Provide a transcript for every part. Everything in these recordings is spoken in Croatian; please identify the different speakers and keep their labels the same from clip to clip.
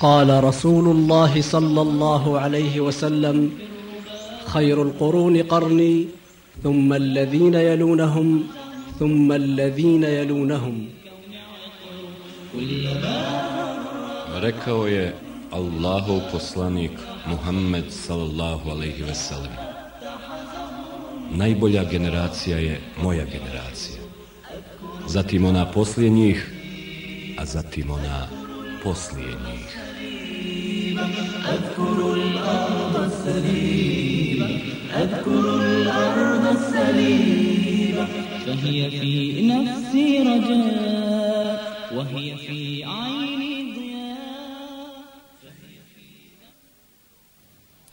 Speaker 1: قال رسول الله صلى الله عليه وسلم خير القرون قرني ثم الذين يلونهم ثم الذين يلونهم
Speaker 2: Rekao je Allahov poslanik Muhammed sallallahu alaihi veselem. Najbolja generacija je moja generacija. Zatim ona poslije njih, a zatim ona poslije njih.
Speaker 3: أذكر الأرض السليمة أذكر الأرض السليمة فهي في نفسي رجاء وهي في عيني ضياء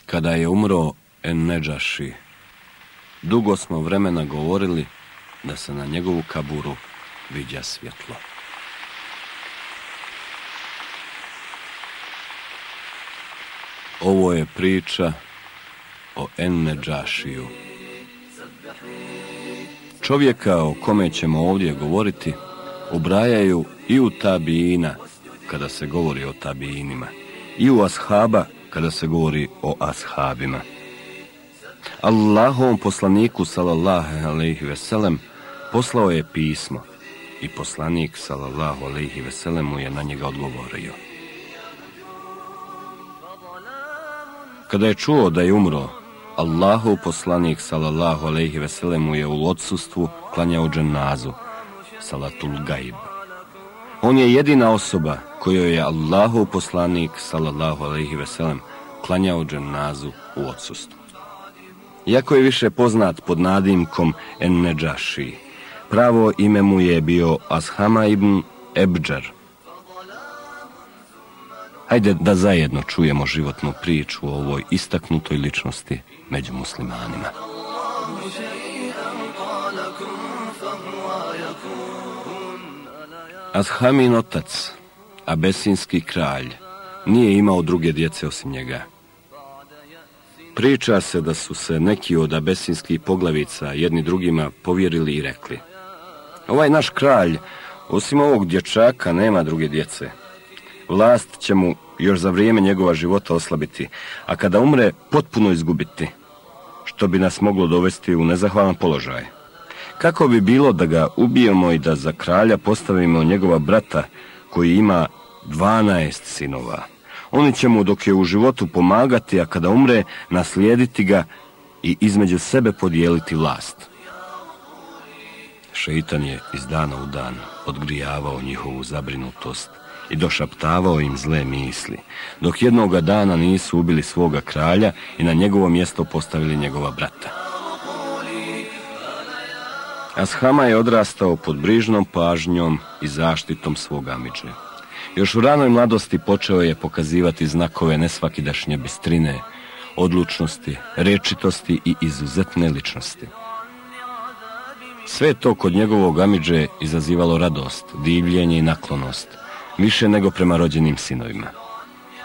Speaker 2: Kada je umro En-Neđaši, dugo smo vremena govorili da se na njegovu kaburu viđa svjetlo. Ovo je priča o En-Neđašiju. Čovjeka o kome ćemo ovdje govoriti ubrajaju i u tabijina kada se govori o tabijinima i u ashaba kada se govori o ashabima. Allahovom poslaniku sallallahu alejhi ve sellem poslao je pismo i poslanik sallallahu alejhi ve sellem mu je na njega odgovorio. Kada je čuo da je umro, Allahov poslanik sallallahu alejhi ve sellem mu je u odsustvu klanjao dženazu, salatul gaib. On je jedina osoba kojoj je Allahov poslanik sallallahu alejhi ve sellem klanjao dženazu u odsustvu. Iako je više poznat pod nadimkom En-Neđaši, pravo ime mu je bio Ashama ibn Ebdžar. Hajde da zajedno čujemo životnu priču o ovoj istaknutoj ličnosti među muslimanima. Ashamin otac, abesinski kralj, nije imao druge djece osim njega. Priča se da su se neki od abesinskih poglavica jedni drugima povjerili i rekli Ovaj naš kralj, osim ovog dječaka, nema druge djece. Vlast će mu još za vrijeme njegova života oslabiti, a kada umre, potpuno izgubiti, što bi nas moglo dovesti u nezahvalan položaj. Kako bi bilo da ga ubijemo i da za kralja postavimo njegova brata koji ima 12 sinova? Oni će mu dok je u životu pomagati, a kada umre, naslijediti ga i između sebe podijeliti vlast. Šeitan je iz dana u dan odgrijavao njihovu zabrinutost i došaptavao im zle misli, dok jednoga dana nisu ubili svoga kralja i na njegovo mjesto postavili njegova brata. Ashama je odrastao pod brižnom pažnjom i zaštitom svoga amidže. Još u ranoj mladosti počeo je pokazivati znakove nesvakidašnje bistrine, odlučnosti, rečitosti i izuzetne ličnosti. Sve to kod njegovog amidže izazivalo radost, divljenje i naklonost, više nego prema rođenim sinovima.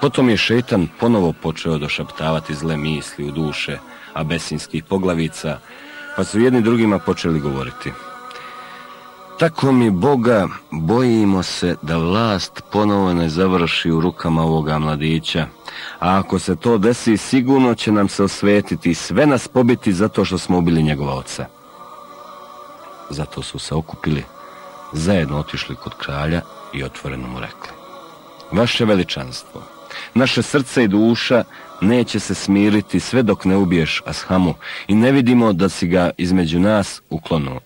Speaker 2: Potom je šetan ponovo počeo došaptavati zle misli u duše abesinskih poglavica, pa su jedni drugima počeli govoriti. Tako mi Boga bojimo se da vlast ponovo ne završi u rukama ovoga mladića, a ako se to desi sigurno će nam se osvetiti i sve nas pobiti zato što smo ubili njegova oca. Zato su se okupili, zajedno otišli kod kralja i otvoreno mu rekli. Vaše veličanstvo, naše srce i duša neće se smiriti sve dok ne ubiješ Ashamu i ne vidimo da si ga između nas uklonuo.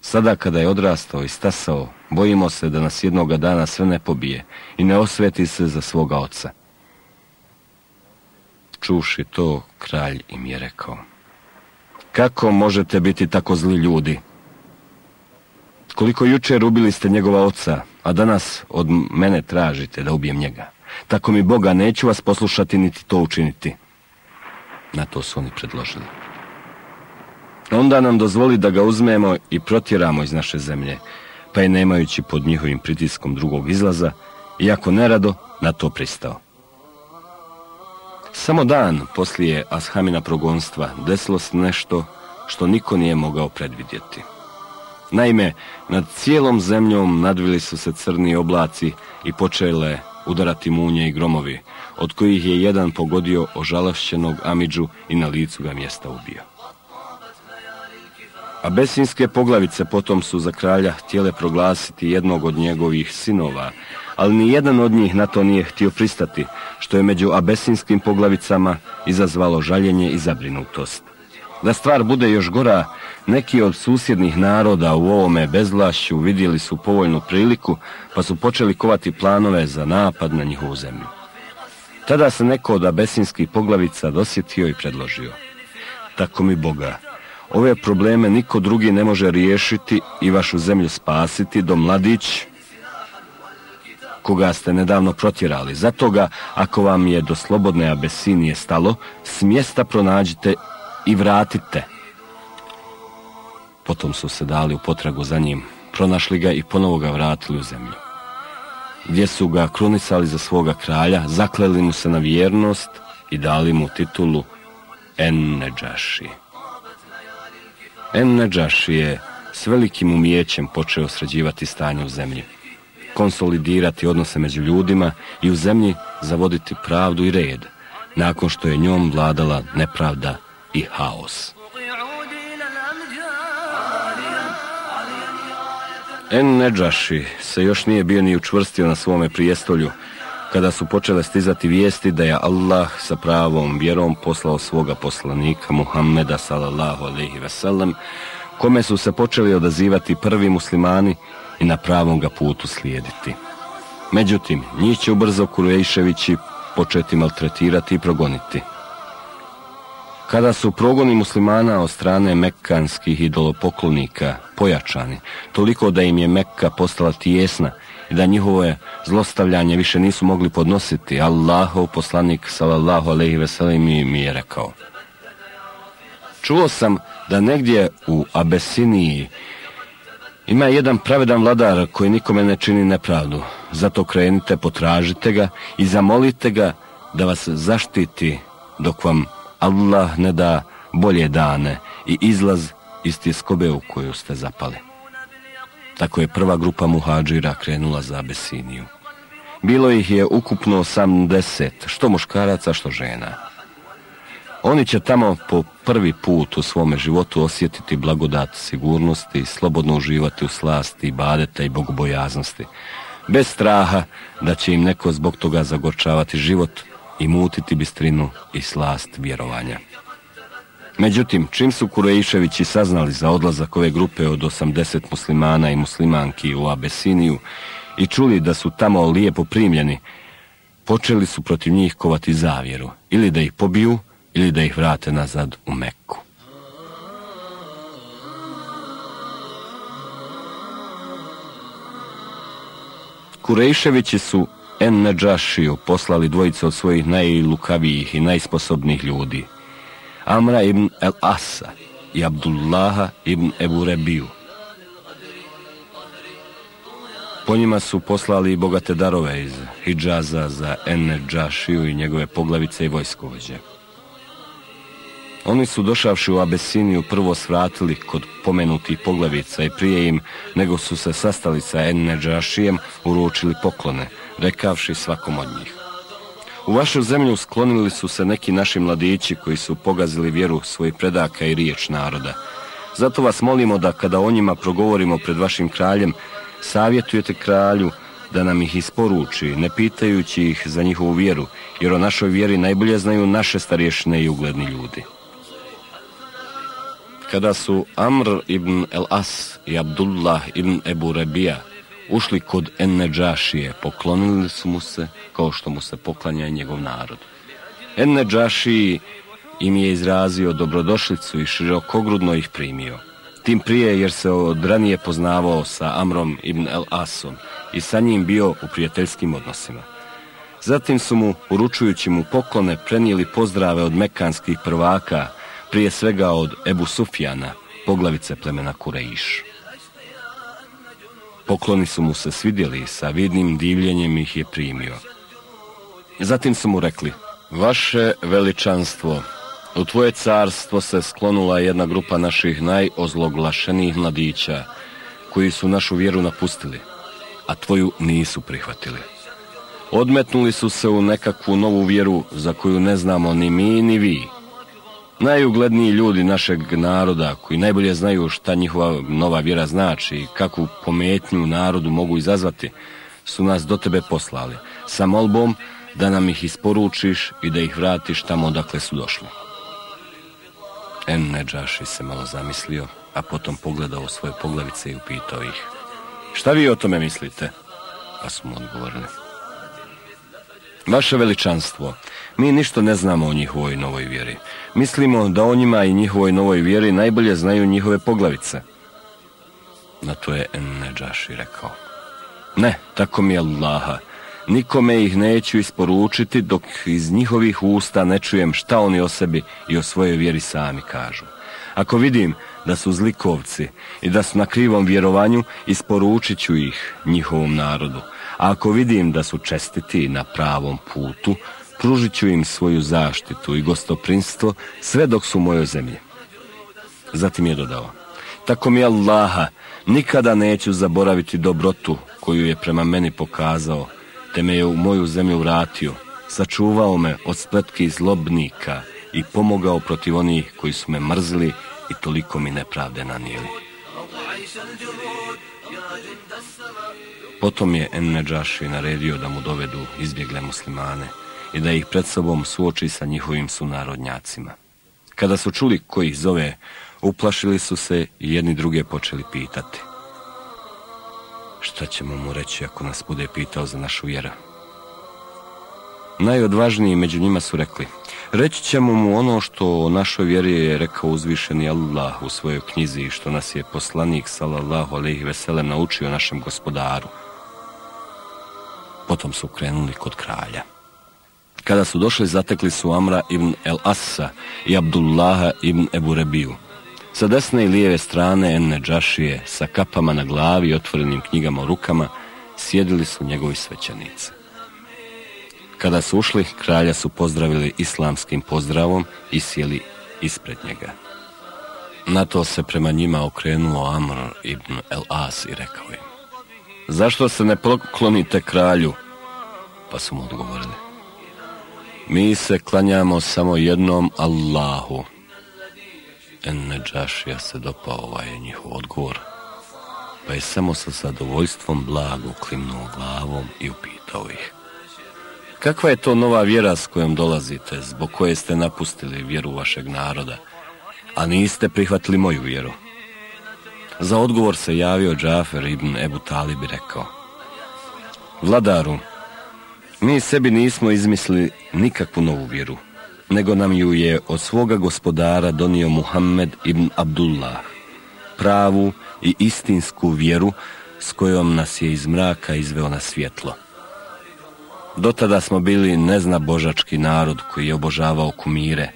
Speaker 2: Sada kada je odrastao i stasao, bojimo se da nas jednoga dana sve ne pobije i ne osveti se za svoga oca. Čuši to, kralj im je rekao. Kako možete biti tako zli ljudi? Koliko jučer ubili ste njegova oca, a danas od mene tražite da ubijem njega. Tako mi Boga neću vas poslušati niti to učiniti. Na to su oni predložili. Onda nam dozvoli da ga uzmemo i protjeramo iz naše zemlje, pa je nemajući pod njihovim pritiskom drugog izlaza, iako nerado, na to pristao. Samo dan poslije Ashamina progonstva desilo se nešto što niko nije mogao predvidjeti. Naime, nad cijelom zemljom nadvili su se crni oblaci i počele udarati munje i gromovi, od kojih je jedan pogodio ožalašćenog Amidžu i na licu ga mjesta ubio. Abesinske poglavice potom su za kralja htjele proglasiti jednog od njegovih sinova, ali ni jedan od njih na to nije htio pristati, što je među abesinskim poglavicama izazvalo žaljenje i zabrinutost. Da stvar bude još gora, neki od susjednih naroda u ovome bezvlašću vidjeli su povoljnu priliku, pa su počeli kovati planove za napad na njihovu zemlju. Tada se neko od abesinskih poglavica dosjetio i predložio. Tako mi Boga, ove probleme niko drugi ne može riješiti i vašu zemlju spasiti do mladić koga ste nedavno protjerali. Zato ga, ako vam je do slobodne Abesinije stalo, s mjesta pronađite i vratite. Potom su se dali u potragu za njim, pronašli ga i ponovo ga vratili u zemlju. Gdje su ga krunisali za svoga kralja, zakleli mu se na vjernost i dali mu titulu En-Neđaši. En-Neđaši je s velikim umijećem počeo sređivati stanje u zemlji, konsolidirati odnose među ljudima i u zemlji zavoditi pravdu i red, nakon što je njom vladala nepravda i haos. En Neđaši se još nije bio ni učvrstio na svome prijestolju, kada su počele stizati vijesti da je Allah sa pravom vjerom poslao svoga poslanika Muhammeda sallallahu alaihi veselem, kome su se počeli odazivati prvi muslimani i na pravom ga putu slijediti. Međutim, njih će ubrzo Kurejševići početi maltretirati i progoniti. Kada su progoni muslimana od strane mekkanskih idolopoklonika pojačani, toliko da im je Mekka postala tijesna i da njihovo zlostavljanje više nisu mogli podnositi, Allahov poslanik sallallahu alaihi veselim mi je rekao. Čuo sam da negdje u Abesiniji ima jedan pravedan vladar koji nikome ne čini nepravdu. Zato krenite, potražite ga i zamolite ga da vas zaštiti dok vam Allah ne da bolje dane i izlaz iz tjeskobe u koju ste zapali. Tako je prva grupa muhađira krenula za Abesiniju. Bilo ih je ukupno 80, što muškaraca, što žena. Oni će tamo po prvi put u svome životu osjetiti blagodat sigurnosti, slobodno uživati u slasti, i badeta i bogobojaznosti, bez straha da će im neko zbog toga zagorčavati život i mutiti bistrinu i slast vjerovanja. Međutim, čim su Kurejševići saznali za odlazak ove grupe od 80 muslimana i muslimanki u Abesiniju i čuli da su tamo lijepo primljeni, počeli su protiv njih kovati zavjeru, ili da ih pobiju, ili da ih vrate nazad u Mekku. Kurejševići su En Nađašiju poslali dvojice od svojih najlukavijih i najsposobnijih ljudi. Amra ibn El Asa i Abdullaha ibn Ebu Rebiju. Po njima su poslali bogate darove iz Hidžaza za En Nađašiju i njegove poglavice i vojskovođe. Oni su došavši u Abesiniju prvo svratili kod pomenutih poglavica i prije im, nego su se sastali sa Enneđašijem, uručili poklone, rekavši svakom od njih. U vašu zemlju sklonili su se neki naši mladići koji su pogazili vjeru svojih predaka i riječ naroda. Zato vas molimo da kada o njima progovorimo pred vašim kraljem, savjetujete kralju da nam ih isporuči, ne pitajući ih za njihovu vjeru, jer o našoj vjeri najbolje znaju naše starješne i ugledni ljudi. Kada su Amr ibn el-As i Abdullah ibn Ebu Rebija ušli kod Enneđašije, poklonili su mu se kao što mu se poklanja njegov narod. Enneđašiji im je izrazio dobrodošlicu i širokogrudno ih primio. Tim prije jer se od ranije poznavao sa Amrom ibn el-Asom i sa njim bio u prijateljskim odnosima. Zatim su mu, uručujući mu poklone, prenijeli pozdrave od mekanskih prvaka, prije svega od Ebu Sufjana, poglavice plemena Kureiš. Pokloni su mu se svidjeli i sa vidnim divljenjem ih je primio. Zatim su mu rekli, vaše veličanstvo, u tvoje carstvo se sklonula jedna grupa naših najozloglašenijih mladića, koji su našu vjeru napustili, a tvoju nisu prihvatili. Odmetnuli su se u nekakvu novu vjeru za koju ne znamo ni mi ni vi. Najugledniji ljudi našeg naroda koji najbolje znaju šta njihova nova vjera znači i kakvu pometnju narodu mogu izazvati, su nas do tebe poslali sa molbom da nam ih isporučiš i da ih vratiš tamo odakle su došli. En Neđaši se malo zamislio, a potom pogledao svoje poglavice i upitao ih. Šta vi o tome mislite? Pa su mu odgovorili. Vaše veličanstvo, mi ništa ne znamo o njihovoj novoj vjeri. Mislimo da o njima i njihovoj novoj vjeri najbolje znaju njihove poglavice. Na to je Neđaši rekao. Ne, tako mi je Allaha. Nikome ih neću isporučiti dok iz njihovih usta ne čujem šta oni o sebi i o svojoj vjeri sami kažu. Ako vidim da su zlikovci i da su na krivom vjerovanju, isporučit ću ih njihovom narodu. Ako vidim da su čestiti na pravom putu, pružit ću im svoju zaštitu i gostoprinstvo sve dok su u mojoj zemlji. Zatim je dodao, tako mi Allaha, nikada neću zaboraviti dobrotu koju je prema meni pokazao, te me je u moju zemlju vratio, sačuvao me od spletki zlobnika i pomogao protiv onih koji su me mrzili i toliko mi nepravde nanijeli. Potom je Enneđaši naredio da mu dovedu izbjegle muslimane i da ih pred sobom suoči sa njihovim sunarodnjacima. Kada su čuli koji ih zove, uplašili su se i jedni druge počeli pitati. Šta ćemo mu reći ako nas bude pitao za našu vjeru? Najodvažniji među njima su rekli, reći ćemo mu ono što o našoj vjeri je rekao uzvišeni Allah u svojoj knjizi i što nas je poslanik sallallahu alaihi veselem naučio našem gospodaru. Potom su krenuli kod kralja. Kada su došli, zatekli su Amra ibn El Assa i Abdullaha ibn Ebu Rebiju. Sa desne i lijeve strane Enne Džašije, sa kapama na glavi i otvorenim knjigama u rukama, sjedili su njegovi svećanici. Kada su ušli, kralja su pozdravili islamskim pozdravom i sjeli ispred njega. Na to se prema njima okrenuo Amr ibn El As i rekao im, zašto se ne poklonite kralju? Pa su mu odgovorili, mi se klanjamo samo jednom Allahu. En Neđašija se dopao ovaj njihov odgovor, pa je samo sa zadovoljstvom blago klimnuo glavom i upitao ih. Kakva je to nova vjera s kojom dolazite, zbog koje ste napustili vjeru vašeg naroda, a niste prihvatili moju vjeru? Za odgovor se javio Džafer ibn Ebu Talib i rekao. Vladaru, mi sebi nismo izmislili nikakvu novu vjeru, nego nam ju je od svoga gospodara donio Muhammed ibn Abdullah, pravu i istinsku vjeru s kojom nas je iz mraka izveo na svjetlo. Do tada smo bili nezna božački narod koji je obožavao kumire,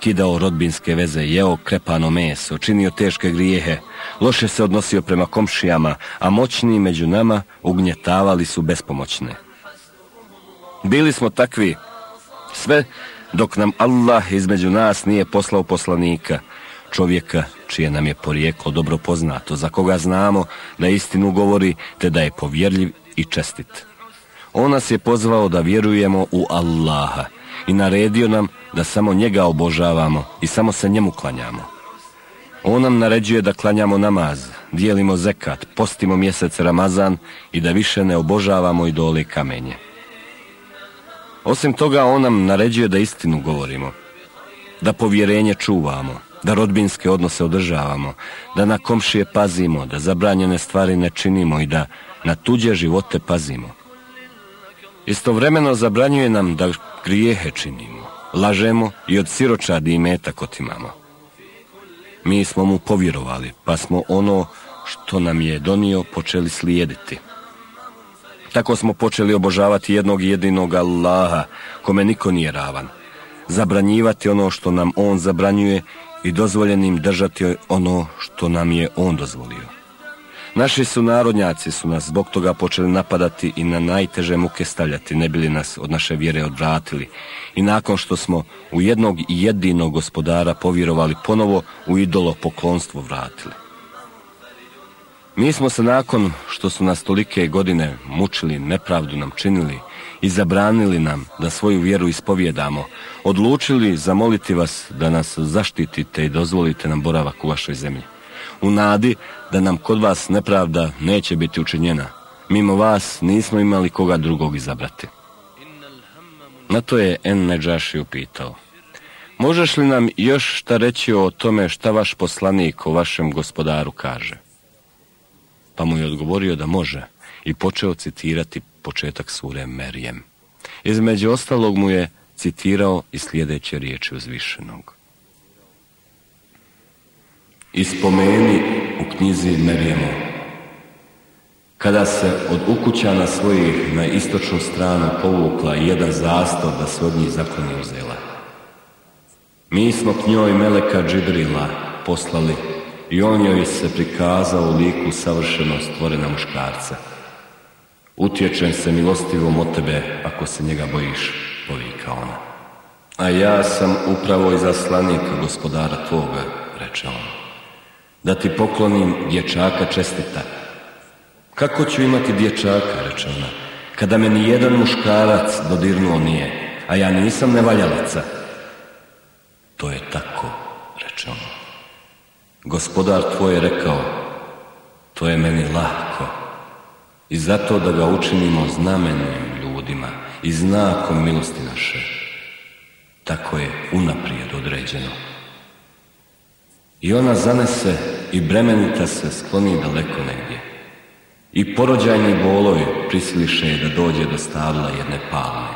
Speaker 2: kidao rodbinske veze, jeo krepano meso, činio teške grijehe, loše se odnosio prema komšijama, a moćni među nama ugnjetavali su bespomoćne. Bili smo takvi, sve dok nam Allah između nas nije poslao poslanika, čovjeka čije nam je porijeklo dobro poznato, za koga znamo da istinu govori te da je povjerljiv i čestit. On nas je pozvao da vjerujemo u Allaha i naredio nam da samo njega obožavamo i samo se njemu klanjamo. On nam naređuje da klanjamo namaz, dijelimo zekat, postimo mjesec Ramazan i da više ne obožavamo idole kamenje. Osim toga, on nam naređuje da istinu govorimo, da povjerenje čuvamo, da rodbinske odnose održavamo, da na komšije pazimo, da zabranjene stvari ne činimo i da na tuđe živote pazimo. Istovremeno zabranjuje nam da grijehe činimo, lažemo i od siročadi i metak otimamo. Mi smo mu povjerovali, pa smo ono što nam je donio počeli slijediti. Tako smo počeli obožavati jednog jedinog Allaha, kome niko nije ravan. Zabranjivati ono što nam On zabranjuje i dozvoljenim držati ono što nam je On dozvolio. Naši su narodnjaci su nas zbog toga počeli napadati i na najteže muke stavljati, ne bili nas od naše vjere odvratili. I nakon što smo u jednog i jedinog gospodara povjerovali ponovo u idolo poklonstvo vratili. Mi smo se nakon što su nas tolike godine mučili, nepravdu nam činili i zabranili nam da svoju vjeru ispovjedamo, odlučili zamoliti vas da nas zaštitite i dozvolite nam boravak u vašoj zemlji. U nadi da nam kod vas nepravda neće biti učinjena. Mimo vas nismo imali koga drugog izabrati. Na to je En Neđaši upitao. Možeš li nam još šta reći o tome šta vaš poslanik o vašem gospodaru kaže? Pa mu je odgovorio da može i počeo citirati početak sure Merijem. Između ostalog mu je citirao i sljedeće riječi uzvišenog. Ispomeni u knjizi Merijemu, kada se od ukućana svojih na istočnu stranu povukla jedan zastor da se od njih zakloni uzela. Mi smo k njoj Meleka Džibrila poslali i on joj se prikazao u liku savršeno stvorena muškarca. Utječem se milostivom od tebe ako se njega bojiš, povika ona. A ja sam upravo izaslanik gospodara tvoga, reče on. Da ti poklonim dječaka čestita. Kako ću imati dječaka, reče ona, kada me ni jedan muškarac dodirnuo nije, a ja nisam nevaljalica. To je tako, reče on. Gospodar tvoj je rekao, to je meni lahko. I zato da ga učinimo znamenjem ljudima i znakom milosti naše. Tako je unaprijed određeno. I ona zanese i bremenita se skloni daleko negdje. I porođajni boloj prisiliše je da dođe do stavla jedne palme.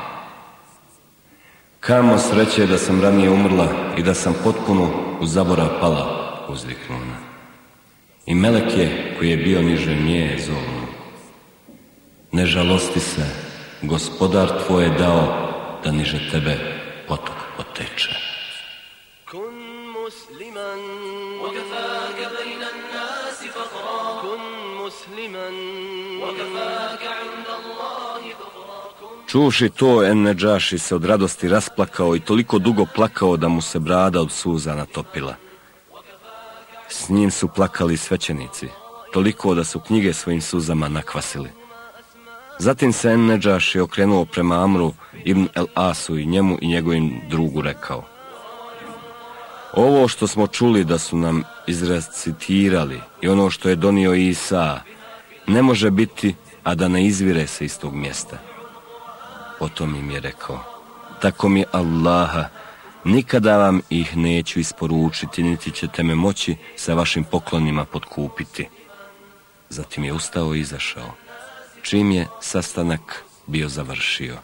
Speaker 2: Kamo sreće da sam ranije umrla i da sam potpuno u zabora pala, uzviknula. I Melek je, koji je bio niže nje, zovno. Ne žalosti se, gospodar tvoj je dao da niže tebe potok poteče.
Speaker 4: Kun musliman مسلما وكفاك عند الله ذخرا كن
Speaker 2: Čuši to, En Neđaši se od radosti rasplakao i toliko dugo plakao da mu se brada od suza natopila. S njim su plakali svećenici, toliko da su knjige svojim suzama nakvasili. Zatim se En Neđaši okrenuo prema Amru ibn El Asu i njemu i njegovim drugu rekao. Ovo što smo čuli da su nam izrecitirali i ono što je donio Isa, ne može biti, a da ne izvire se iz tog mjesta. Potom im je rekao, tako mi Allaha, nikada vam ih neću isporučiti, niti ćete me moći sa vašim poklonima potkupiti. Zatim je ustao i izašao, čim je sastanak bio završio.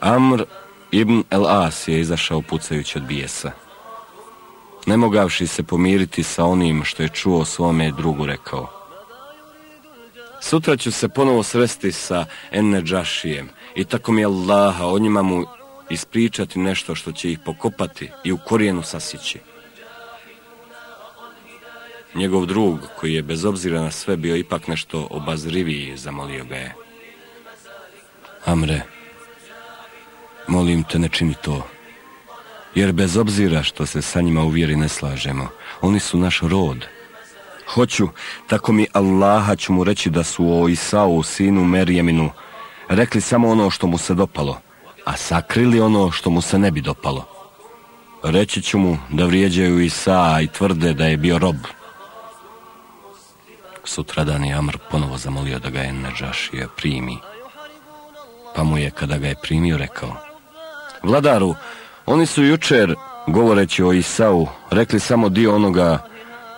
Speaker 2: Amr ibn El As je izašao pucajući od bijesa. Ne mogavši se pomiriti sa onim što je čuo svome drugu rekao. Sutra ću se ponovo sresti sa Enneđašijem i tako mi Allaha o njima mu ispričati nešto što će ih pokopati i u korijenu sasići. Njegov drug, koji je bez obzira na sve bio ipak nešto obazriviji, zamolio ga je. Amre, molim te ne čini to. Jer bez obzira što se sa njima u vjeri ne slažemo, oni su naš rod. Hoću, tako mi Allaha ću mu reći da su o Isau, sinu Merijeminu, rekli samo ono što mu se dopalo, a sakrili ono što mu se ne bi dopalo. Reći ću mu da vrijeđaju Isa i tvrde da je bio rob. Sutradan je Amr ponovo zamolio da ga je Neđašija primi. Pa mu je kada ga je primio rekao Vladaru, oni su jučer, govoreći o Isau, rekli samo dio onoga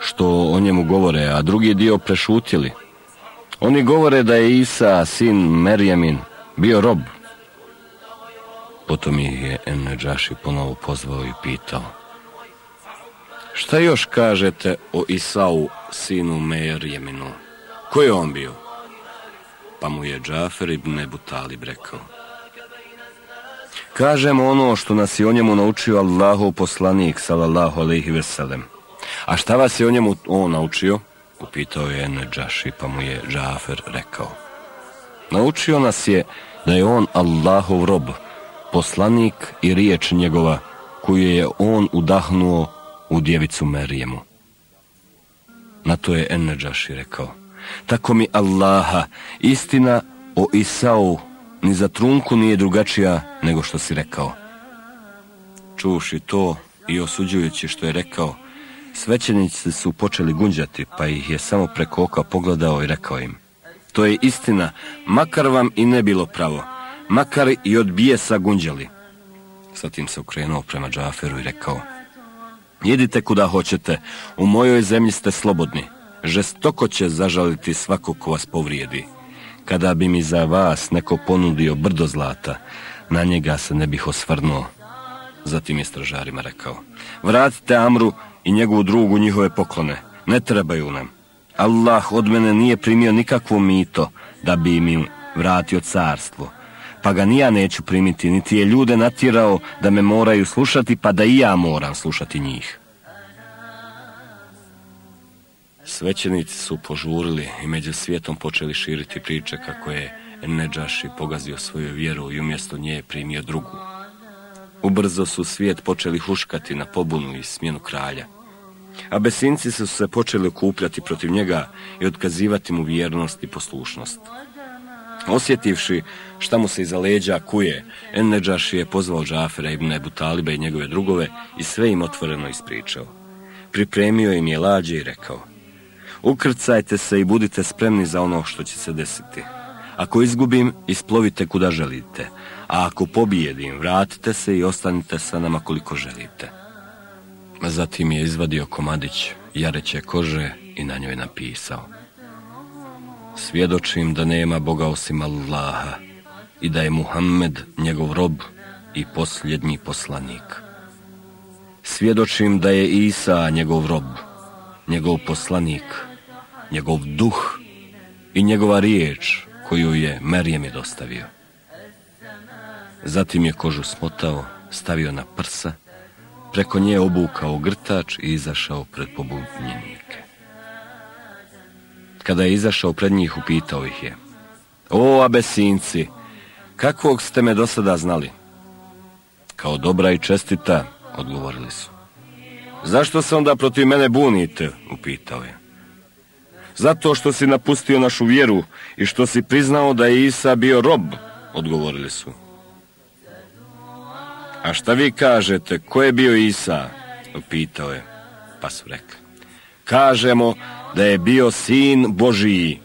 Speaker 2: što o njemu govore, a drugi dio prešutili. Oni govore da je Isa, sin Merjemin, bio rob. Potom ih je Enneđaši ponovo pozvao i pitao. Šta još kažete o Isau, sinu Merjeminu? Ko je on bio? Pa mu je Džafer ibn Ebu Talib rekao. Kažemo ono što nas je o njemu naučio Allahov poslanik, salallahu alaihi veselem. A šta vas je o njemu on naučio? Upitao je Neđaši, pa mu je Džafer rekao. Naučio nas je da je on Allahov rob, poslanik i riječ njegova, koju je on udahnuo u djevicu Merijemu. Na to je Enneđaši rekao. Tako mi Allaha, istina o Isau ni za trunku nije drugačija nego što si rekao. Čuši to i osuđujući što je rekao, svećenici su počeli gunđati, pa ih je samo preko oka pogledao i rekao im. To je istina, makar vam i ne bilo pravo, makar i od bijesa gunđali. Zatim se okrenuo prema Džaferu i rekao, Idite kuda hoćete, u mojoj zemlji ste slobodni. Žestoko će zažaliti svako ko vas povrijedi. Kada bi mi za vas neko ponudio brdo zlata, na njega se ne bih osvrnuo. Zatim je stražarima rekao, vratite Amru i njegovu drugu njihove poklone, ne trebaju nam. Allah od mene nije primio nikakvo mito da bi mi vratio carstvo, pa ga ni ja neću primiti, niti je ljude natjerao da me moraju slušati, pa da i ja moram slušati njih. Svećenici su požurili i među svijetom počeli širiti priče kako je Neđaši pogazio svoju vjeru i umjesto nje primio drugu. Ubrzo su svijet počeli huškati na pobunu i smjenu kralja. A besinci su se počeli okupljati protiv njega i otkazivati mu vjernost i poslušnost. Osjetivši šta mu se iza leđa kuje, Enneđaš je pozvao Džafera ibn Ebu Taliba i njegove drugove i sve im otvoreno ispričao. Pripremio im je lađe i rekao, ukrcajte se i budite spremni za ono što će se desiti. Ako izgubim, isplovite kuda želite, a ako pobijedim, vratite se i ostanite sa nama koliko želite. Zatim je izvadio komadić jareće kože i na njoj napisao. Svjedočim da nema Boga osim Allaha i da je Muhammed njegov rob i posljednji poslanik. Svjedočim da je Isa njegov rob, njegov poslanik, njegov duh i njegova riječ koju je Merijem je dostavio. Zatim je kožu smotao, stavio na prsa, preko nje obukao grtač i izašao pred pobunjenike. Kada je izašao pred njih, upitao ih je. O, abesinci, kakvog ste me do sada znali? Kao dobra i čestita, odgovorili su. Zašto se onda protiv mene bunite, upitao je. Zato što si napustio našu vjeru i što si priznao da je Isa bio rob, odgovorili su. A šta vi kažete, ko je bio Isa? Upitao je, pa su rekli. Kažemo da je bio sin Božiji.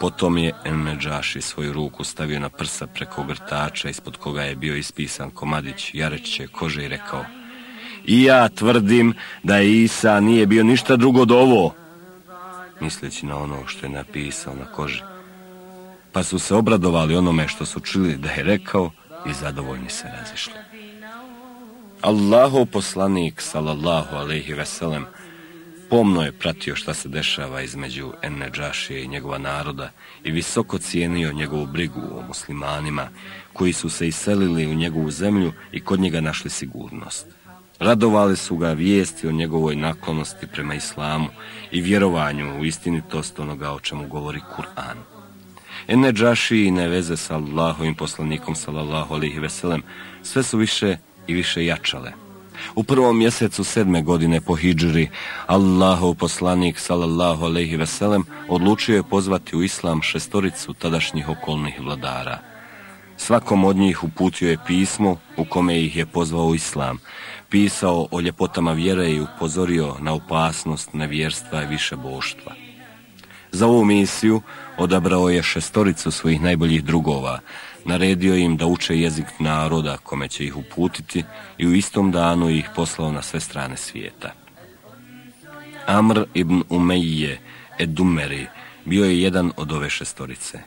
Speaker 2: Potom je Enmeđaši svoju ruku stavio na prsa preko grtača ispod koga je bio ispisan komadić jareće kože i rekao I ja tvrdim da je Isa nije bio ništa drugo do ovo, misleći na ono što je napisao na koži. Pa su se obradovali onome što su čuli da je rekao i zadovoljni se razišli. Allahov poslanik, salallahu alaihi veselem, pomno je pratio šta se dešava između Enneđašije i njegova naroda i visoko cijenio njegovu brigu o muslimanima koji su se iselili u njegovu zemlju i kod njega našli sigurnost. Radovali su ga vijesti o njegovoj naklonosti prema islamu i vjerovanju u istinitost onoga o čemu govori Kur'an. Ene i veze sa Allahovim poslanikom sallallahu alaihi veselem sve su više i više jačale. U prvom mjesecu sedme godine po hijđri, Allahov poslanik sallallahu alaihi veselem odlučio je pozvati u islam šestoricu tadašnjih okolnih vladara. Svakom od njih uputio je pismo u kome ih je pozvao islam, pisao o ljepotama vjere i upozorio na opasnost nevjerstva i više boštva. Za ovu misiju odabrao je šestoricu svojih najboljih drugova, naredio im da uče jezik naroda kome će ih uputiti i u istom danu ih poslao na sve strane svijeta. Amr ibn Umejje Edumeri bio je jedan od ove šestorice.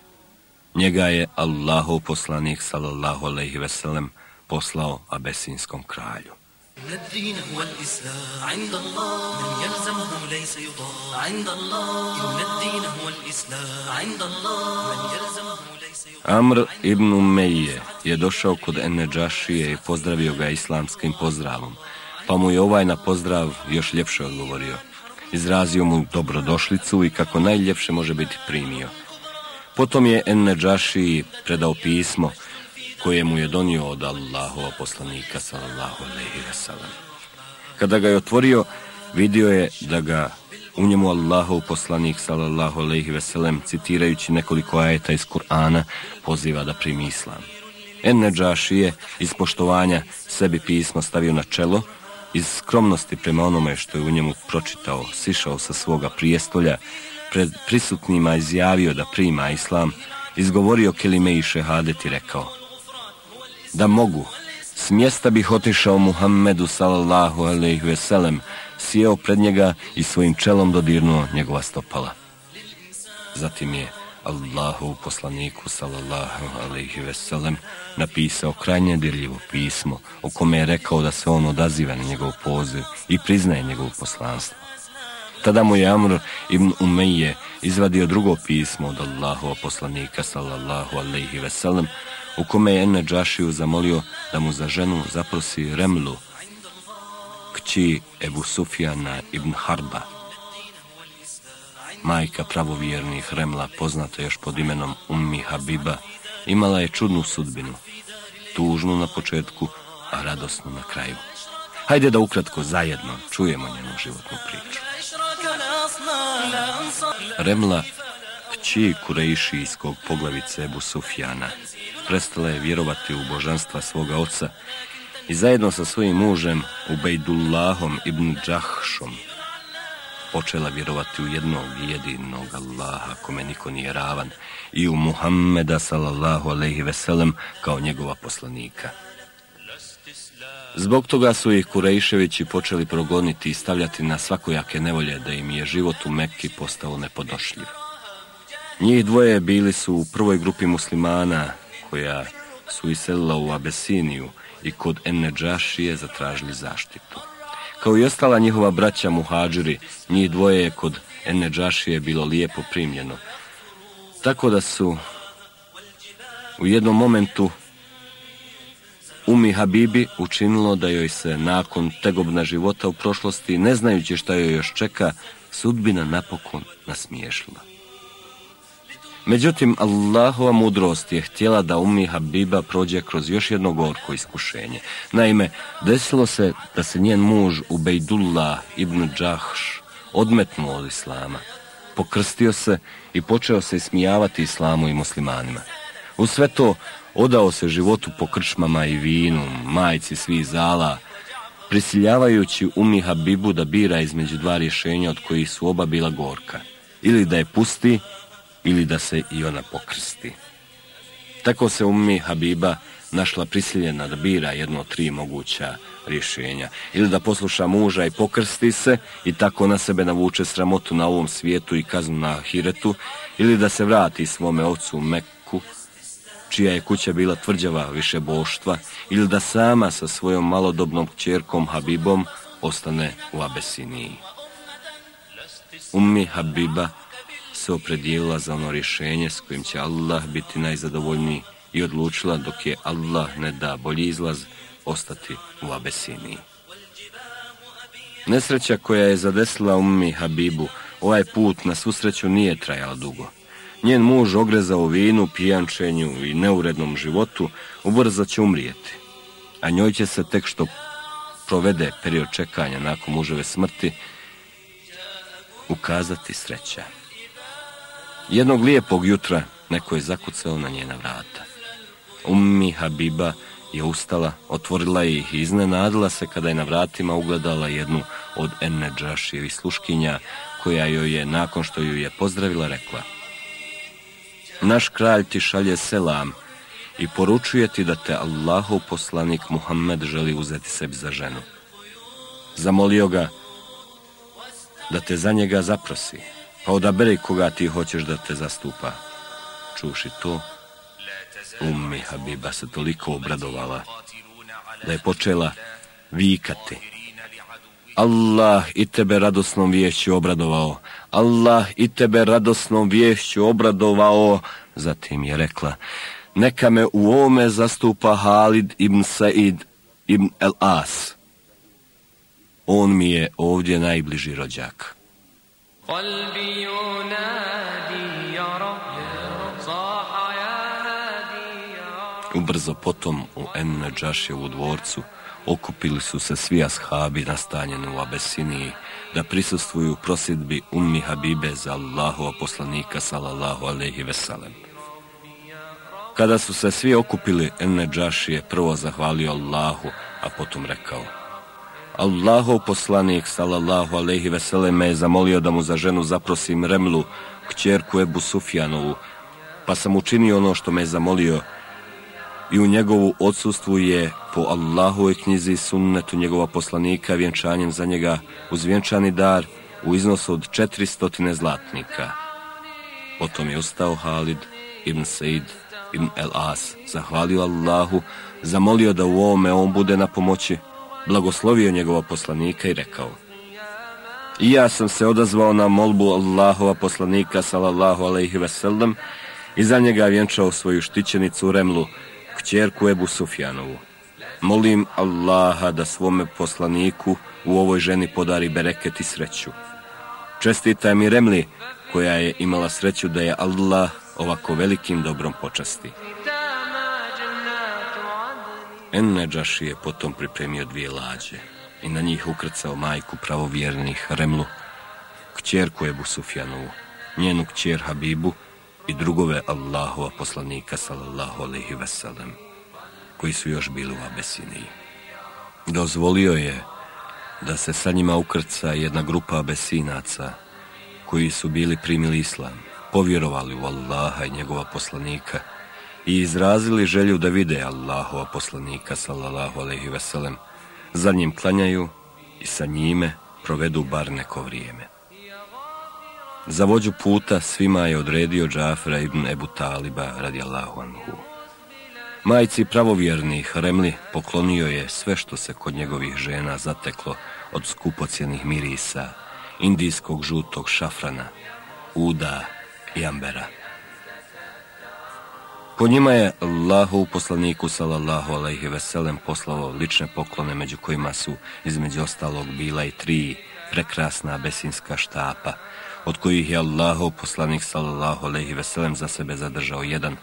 Speaker 2: Njega je Allahov poslanik sallallahu alejhi ve sellem poslao abesinskom kralju. إن الدين هو الإسلام عند الله من يلزمه ليس يضام عند الله إن الدين هو الإسلام عند الله من يلزمه ليس يضام Amr ibn Umeije je došao kod Eneđašije i pozdravio ga islamskim pozdravom, pa mu je ovaj na pozdrav još ljepše odgovorio. Izrazio mu dobrodošlicu i kako najljepše može biti primio. Potom je Enneđašiji predao pismo koje mu je donio od Allahova poslanika sallallahu alaihi wasallam. Kada ga je otvorio, vidio je da ga U njemu Allahov poslanik sallallahu alejhi ve citirajući nekoliko ajeta iz Kur'ana poziva da primi islam. En Neđaši je iz poštovanja sebi pismo stavio na čelo, iz skromnosti prema onome što je u njemu pročitao, sišao sa svoga prijestolja, pred prisutnima izjavio da prima islam, izgovorio kelime i šehadet i rekao da mogu, s mjesta bih otišao Muhammedu sallallahu alejhi ve sellem, sjeo pred njega i svojim čelom dodirnuo njegova stopala. Zatim je Allahu poslaniku sallallahu alejhi ve sellem napisao krajnje dirljivo pismo u kome je rekao da se on odaziva na njegov poziv i priznaje njegovo poslanstvo. Tada mu je Amr ibn Umeje izvadio drugo pismo od Allahova poslanika sallallahu alejhi ve sellem u kome je Enne Džašiju zamolio da mu za ženu zaprosi Remlu, kći Ebu Sufjana ibn Harba. Majka pravovjernih Remla, poznata još pod imenom Ummi Habiba, imala je čudnu sudbinu, tužnu na početku, a radosnu na kraju. Hajde da ukratko zajedno čujemo njenu životnu priču. Remla, kći kurejšijskog poglavice Ebu Sufjana, prestala je vjerovati u božanstva svoga oca i zajedno sa svojim mužem Ubejdullahom ibn Džahšom počela vjerovati u jednog jedinog Allaha kome niko nije ravan i u Muhammeda sallallahu alaihi veselem kao njegova poslanika. Zbog toga su ih Kurejševići počeli progoniti i stavljati na svakojake nevolje da im je život u Mekki postao nepodošljiv. Njih dvoje bili su u prvoj grupi muslimana koja su iselila u Abesiniju i kod Enne Džašije zatražili zaštitu. Kao i ostala njihova braća muhađiri, njih dvoje je kod Enne Džašije bilo lijepo primljeno. Tako da su u jednom momentu Umi Habibi učinilo da joj se nakon tegobna života u prošlosti, ne znajući šta joj još čeka, sudbina napokon nasmiješila. Međutim, Allahova mudrost je htjela da Umi Habiba prođe kroz još jedno gorko iskušenje. Naime, desilo se da se njen muž Ubejdullah ibn Džahš odmetnuo od Islama. Pokrstio se i počeo se ismijavati Islamu i muslimanima. U sve to odao se životu po krčmama i vinu, majci svih zala, prisiljavajući Umi Habibu da bira između dva rješenja od kojih su oba bila gorka. Ili da je pusti, ili da se i ona pokrsti. Tako se Ummi Habiba našla prisiljena da bira jedno od tri moguća rješenja. Ili da posluša muža i pokrsti se i tako na sebe navuče sramotu na ovom svijetu i kaznu na Hiretu, ili da se vrati svome ocu Mekku, čija je kuća bila tvrđava više boštva, ili da sama sa svojom malodobnom kćerkom Habibom ostane u Abesiniji. Ummi Habiba se opredijelila za ono rješenje s kojim će Allah biti najzadovoljniji i odlučila dok je Allah ne da bolji izlaz ostati u Abesiniji. Nesreća koja je zadesila ummi Habibu ovaj put na susreću nije trajala dugo. Njen muž ogrezao u vinu, pijančenju i neurednom životu ubrzo će umrijeti, a njoj će se tek što provede period čekanja nakon muževe smrti ukazati sreća. Jednog lijepog jutra neko je zakucao na njena vrata. Ummi Habiba je ustala, otvorila ih i iznenadila se kada je na vratima ugledala jednu od Enne Džašijevih sluškinja, koja joj je, nakon što ju je pozdravila, rekla Naš kralj ti šalje selam i poručuje ti da te Allahov poslanik Muhammed želi uzeti sebi za ženu. Zamolio ga da te za njega zaprosi, pa odaberi koga ti hoćeš da te zastupa. Čuši to, Ummi Habiba se toliko obradovala da je počela vikati. Allah i tebe radosnom vješću obradovao. Allah i tebe radosnom vješću obradovao. Zatim je rekla, neka me u ovome zastupa Halid ibn Said ibn El As. On mi je ovdje najbliži rođak.
Speaker 3: قلبي ينادي يا رب صاح يا هادي يا رب
Speaker 2: Ubrzo potom u En Džaševu dvorcu okupili su se svi ashabi nastanjeni u Abesiniji da prisustvuju prosjedbi Ummi Habibe za Allahova poslanika sallallahu alaihi veselem. Kada su se svi okupili, Enne Džaši je prvo zahvalio Allahu, a potom rekao Allahov poslanik sallallahu alaihi veselem me je zamolio da mu za ženu zaprosim Remlu, kćerku Ebu Sufjanovu, pa sam učinio ono što me je zamolio i u njegovu odsustvu je po Allahovoj knjizi sunnetu njegova poslanika vjenčanjem za njega uz vjenčani dar u iznosu od 400 zlatnika. Potom je ustao Halid ibn Said ibn El As, zahvalio Allahu, zamolio da u ovome on bude na pomoći, blagoslovio njegova poslanika i rekao I ja sam se odazvao na molbu Allahova poslanika sallallahu alaihi sellem i za njega vjenčao svoju štićenicu Remlu, kćerku Ebu Sufjanovu. Molim Allaha da svome poslaniku u ovoj ženi podari bereket i sreću. Čestita mi Remli, koja je imala sreću da je Allah ovako velikim dobrom počasti. Enneđaši je potom pripremio dvije lađe i na njih ukrcao majku pravovjernih Remlu, kćerku Ebu Sufjanovu, njenu kćer Habibu i drugove Allahova poslanika sallallahu alaihi veselem, koji su još bili u Abesiniji. Dozvolio je da se sa njima ukrca jedna grupa Abesinaca koji su bili primili islam, povjerovali u Allaha i njegova poslanika i izrazili želju da vide Allahova poslanika sallallahu alaihi veselem, za njim klanjaju i sa njime provedu bar neko vrijeme. Za vođu puta svima je odredio Džafra ibn Ebu Taliba radijallahu anhu. Majci pravovjernih Remli poklonio je sve što se kod njegovih žena zateklo od skupocjenih mirisa, indijskog žutog šafrana, uda i ambera. Po njima je Allahu poslaniku sallallahu alaihi veselem poslao lične poklone među kojima su između ostalog bila i tri prekrasna besinska štapa, od kojih je Allahov poslanik sallallahu alaihi veselem za sebe zadržao jedan,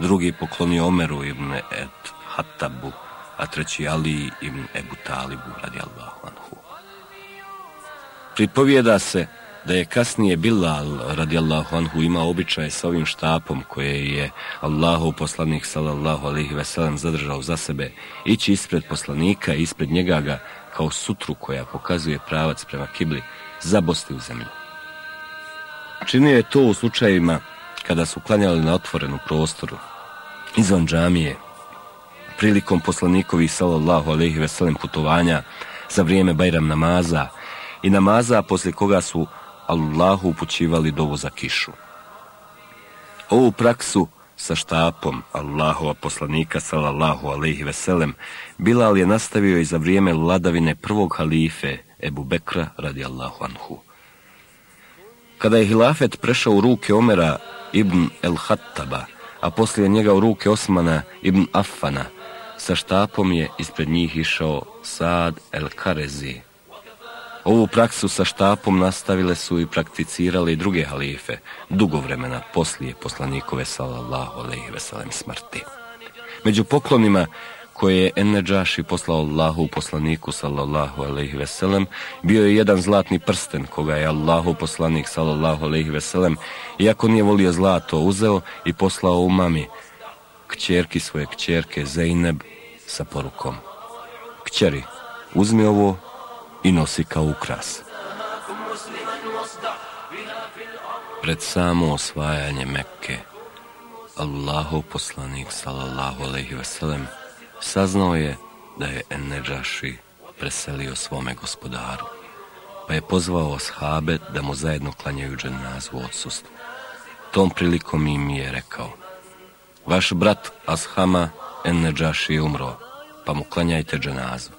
Speaker 2: drugi poklonio Omeru ibn Et Hattabu, a treći Ali ibn Ebu Talibu radi Allahu anhu. Pripovijeda se da je kasnije Bilal radijallahu anhu imao običaj sa ovim štapom koje je Allahov poslanik sallallahu alaihi veselem zadržao za sebe ići ispred poslanika i ispred njega ga kao sutru koja pokazuje pravac prema kibli zabosti u zemlju. Činio je to u slučajevima kada su klanjali na otvorenu prostoru, izvan džamije, prilikom poslanikovi sallallahu alaihi veselem putovanja za vrijeme Bajram namaza i namaza poslije koga su Allahu upućivali dovu za kišu. Ovu praksu sa štapom Allahova poslanika sallallahu alaihi veselem Bilal je nastavio i za vrijeme vladavine prvog halife Ebu Bekra radi Allahu anhu. Kada je hilafet prešao u ruke Omera ibn el-Hattaba, a poslije njega u ruke Osmana ibn Affana, sa štapom je ispred njih išao Sad el-Karezi. Ovu praksu sa štapom nastavile su i prakticirale i druge halife, dugo vremena poslije poslanikove sallallahu alaihi veselem smrti. Među poklonima koje je Enneđaši poslao Allahu poslaniku sallallahu alaihi veselem, bio je jedan zlatni prsten koga je Allahu poslanik sallallahu alaihi veselem, iako nije volio zlato, uzeo i poslao u mami, kćerki svoje kćerke Zeyneb sa porukom. Kćeri, uzmi ovo i nosi kao ukras. Pred samo osvajanje Mekke, Allahu poslanik sallallahu alaihi veselem saznao je da je Enneđaši preselio svome gospodaru, pa je pozvao ashabe da mu zajedno klanjaju dženazu u odsustvu. Tom prilikom im je rekao, vaš brat Ashama Enneđaši je umro, pa mu klanjajte dženazu.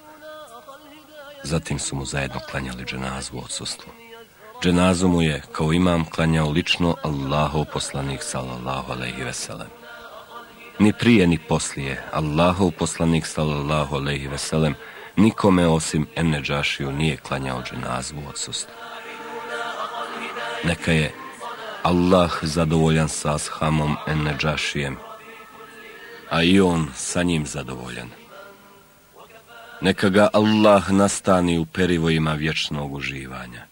Speaker 2: Zatim su mu zajedno klanjali dženazu u odsustvu. Dženazu mu je, kao imam, klanjao lično Allahov poslanik sallallahu alaihi veselem. Ni prije ni poslije, Allahov poslanik sallallahu alaihi veselem, nikome osim Enneđašiju nije klanjao dženazu u odsustvu. Neka je Allah zadovoljan sa ashamom Enneđašijem a i on sa njim zadovoljan. Neka ga Allah nastani u perivojima vječnog uživanja.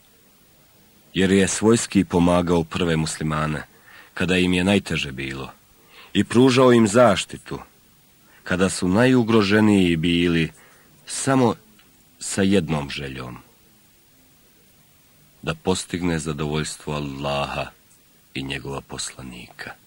Speaker 2: Jer je svojski pomagao prve muslimane, kada im je najteže bilo, i pružao im zaštitu, kada su najugroženiji bili samo sa jednom željom, da postigne zadovoljstvo Allaha i njegova poslanika.